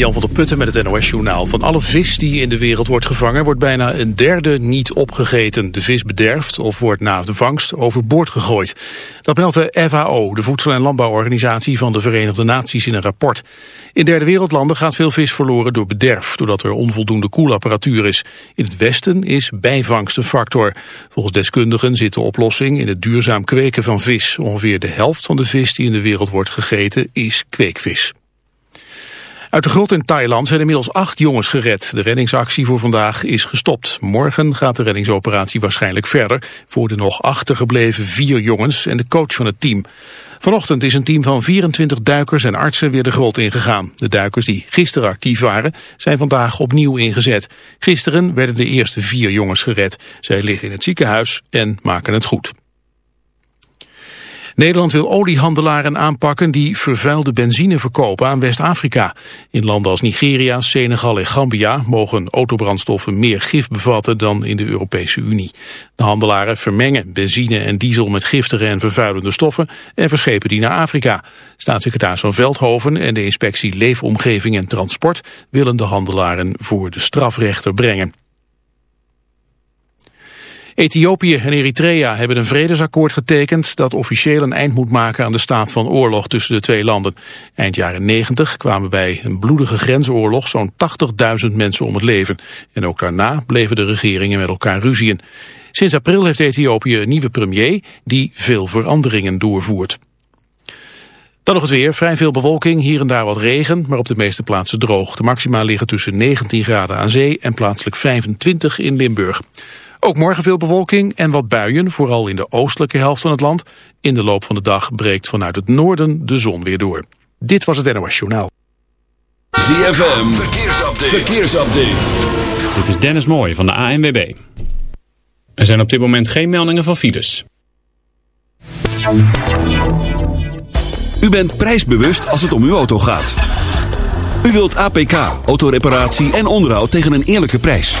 Jan van der Putten met het NOS-journaal. Van alle vis die in de wereld wordt gevangen... wordt bijna een derde niet opgegeten. De vis bederft of wordt na de vangst overboord gegooid. Dat meldt de FAO, de Voedsel- en Landbouworganisatie... van de Verenigde Naties in een rapport. In derde wereldlanden gaat veel vis verloren door bederf... doordat er onvoldoende koelapparatuur is. In het Westen is bijvangst een factor. Volgens deskundigen zit de oplossing in het duurzaam kweken van vis. Ongeveer de helft van de vis die in de wereld wordt gegeten is kweekvis. Uit de grot in Thailand zijn inmiddels acht jongens gered. De reddingsactie voor vandaag is gestopt. Morgen gaat de reddingsoperatie waarschijnlijk verder... voor de nog achtergebleven vier jongens en de coach van het team. Vanochtend is een team van 24 duikers en artsen weer de grot ingegaan. De duikers die gisteren actief waren, zijn vandaag opnieuw ingezet. Gisteren werden de eerste vier jongens gered. Zij liggen in het ziekenhuis en maken het goed. Nederland wil oliehandelaren aanpakken die vervuilde benzine verkopen aan West-Afrika. In landen als Nigeria, Senegal en Gambia mogen autobrandstoffen meer gif bevatten dan in de Europese Unie. De handelaren vermengen benzine en diesel met giftige en vervuilende stoffen en verschepen die naar Afrika. Staatssecretaris van Veldhoven en de inspectie Leefomgeving en Transport willen de handelaren voor de strafrechter brengen. Ethiopië en Eritrea hebben een vredesakkoord getekend dat officieel een eind moet maken aan de staat van oorlog tussen de twee landen. Eind jaren 90 kwamen bij een bloedige grensoorlog zo'n 80.000 mensen om het leven. En ook daarna bleven de regeringen met elkaar ruzien. Sinds april heeft Ethiopië een nieuwe premier die veel veranderingen doorvoert. Dan nog het weer. Vrij veel bewolking, hier en daar wat regen, maar op de meeste plaatsen droog. De maxima liggen tussen 19 graden aan zee en plaatselijk 25 in Limburg. Ook morgen veel bewolking en wat buien, vooral in de oostelijke helft van het land. In de loop van de dag breekt vanuit het noorden de zon weer door. Dit was het NOS Journaal. ZFM, verkeersupdate. verkeersupdate. Dit is Dennis Mooij van de ANWB. Er zijn op dit moment geen meldingen van files. U bent prijsbewust als het om uw auto gaat. U wilt APK, autoreparatie en onderhoud tegen een eerlijke prijs.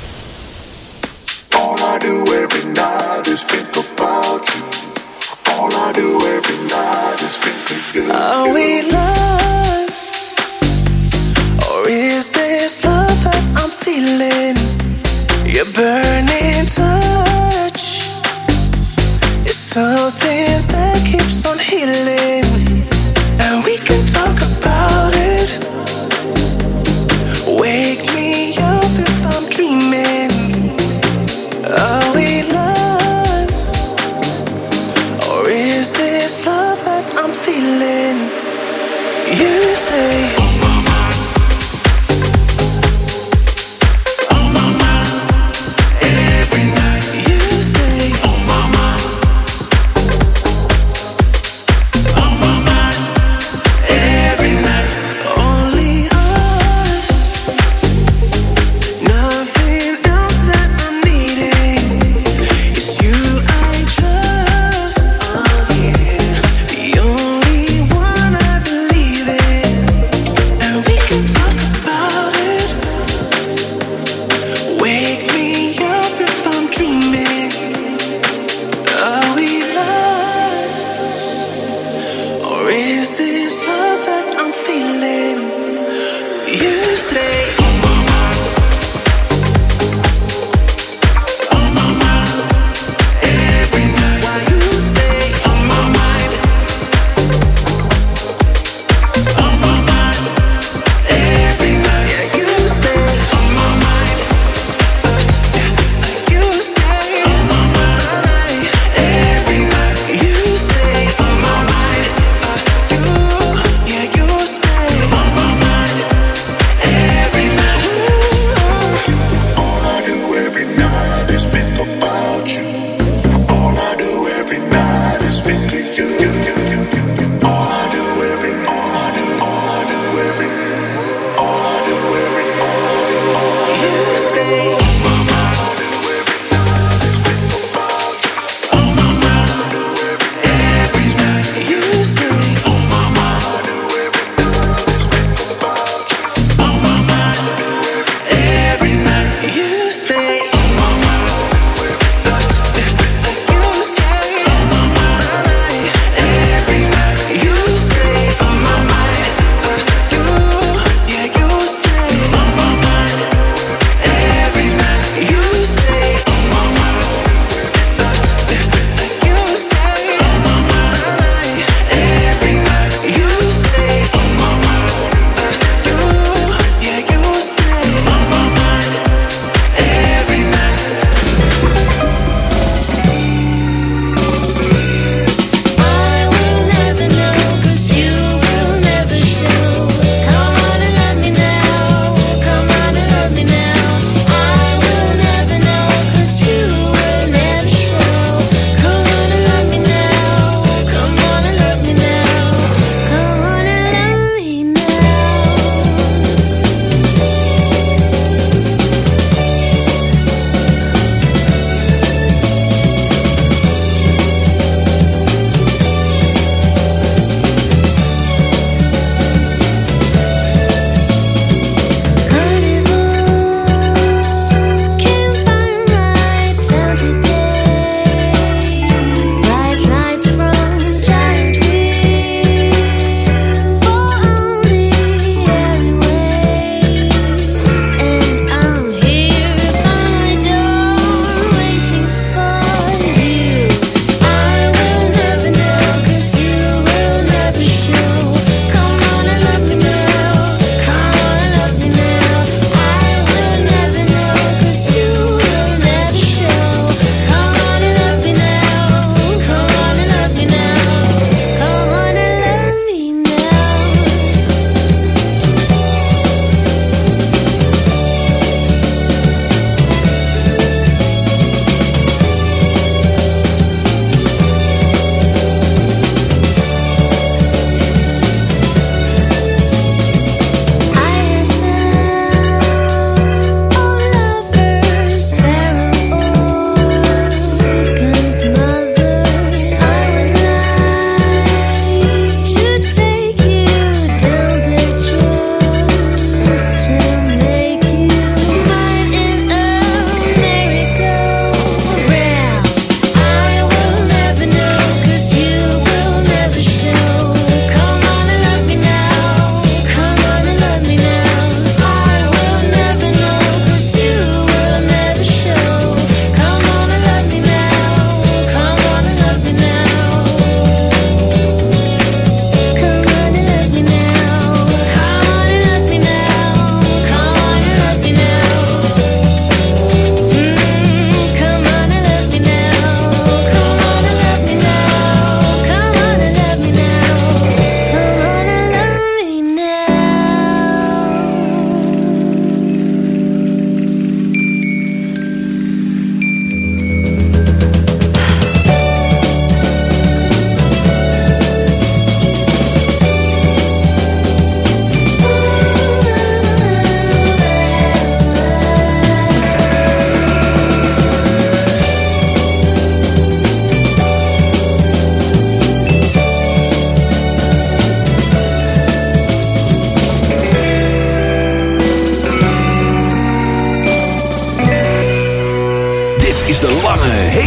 Think about you. All I do every night is think you. Are we lost? Or is this love that I'm feeling? Your burning touch is something that keeps on healing.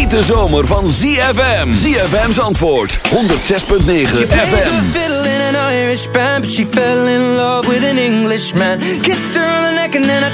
Hete zomer van ZFM. ZFM's antwoord 106.9 FM. in an Irish band, but she fell in love with an Englishman. Kissed her on the neck and then I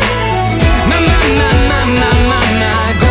My, my, my, my, my.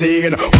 singing.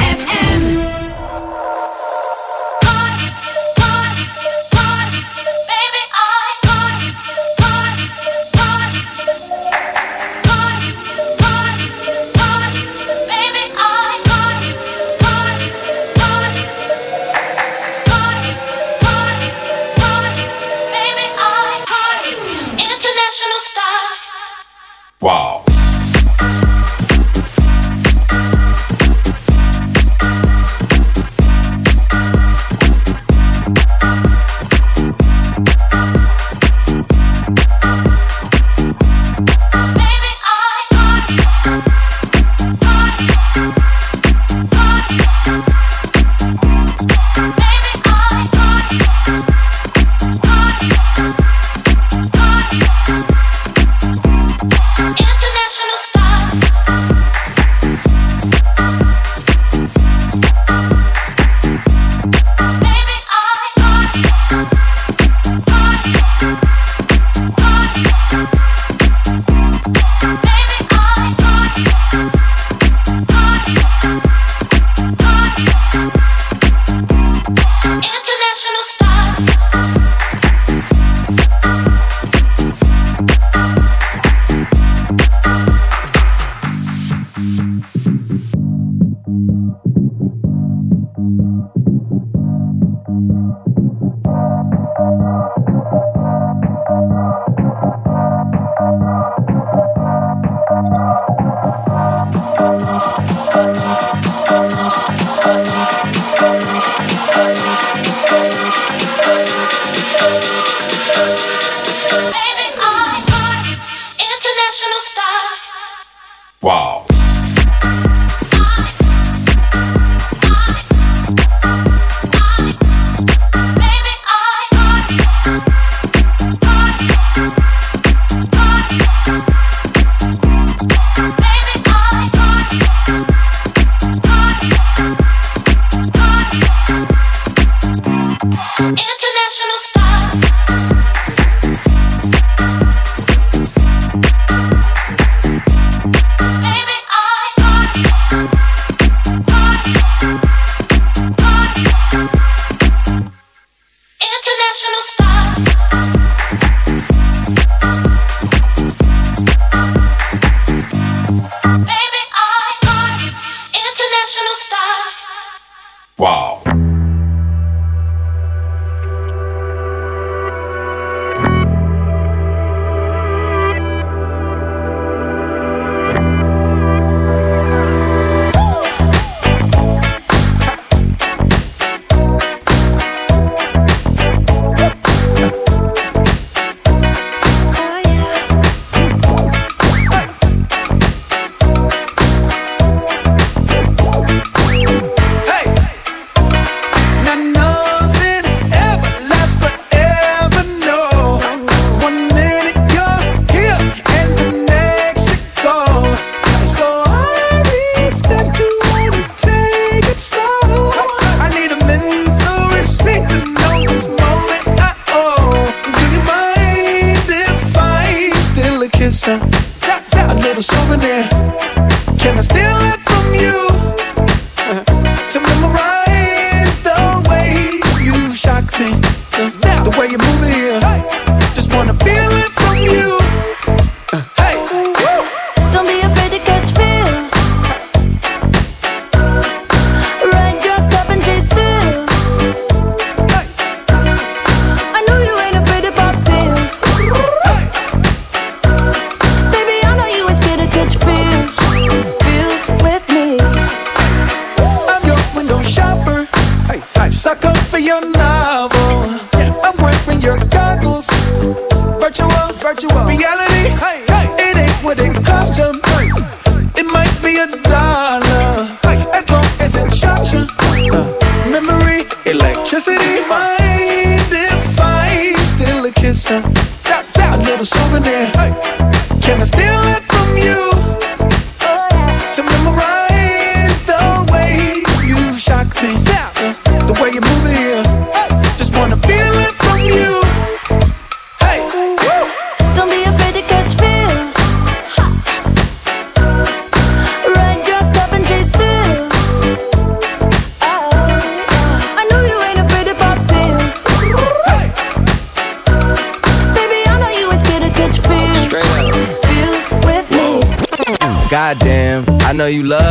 you love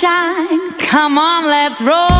shine. Come on, let's roll.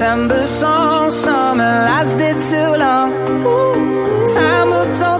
September song, summer lasted too long. Time moves so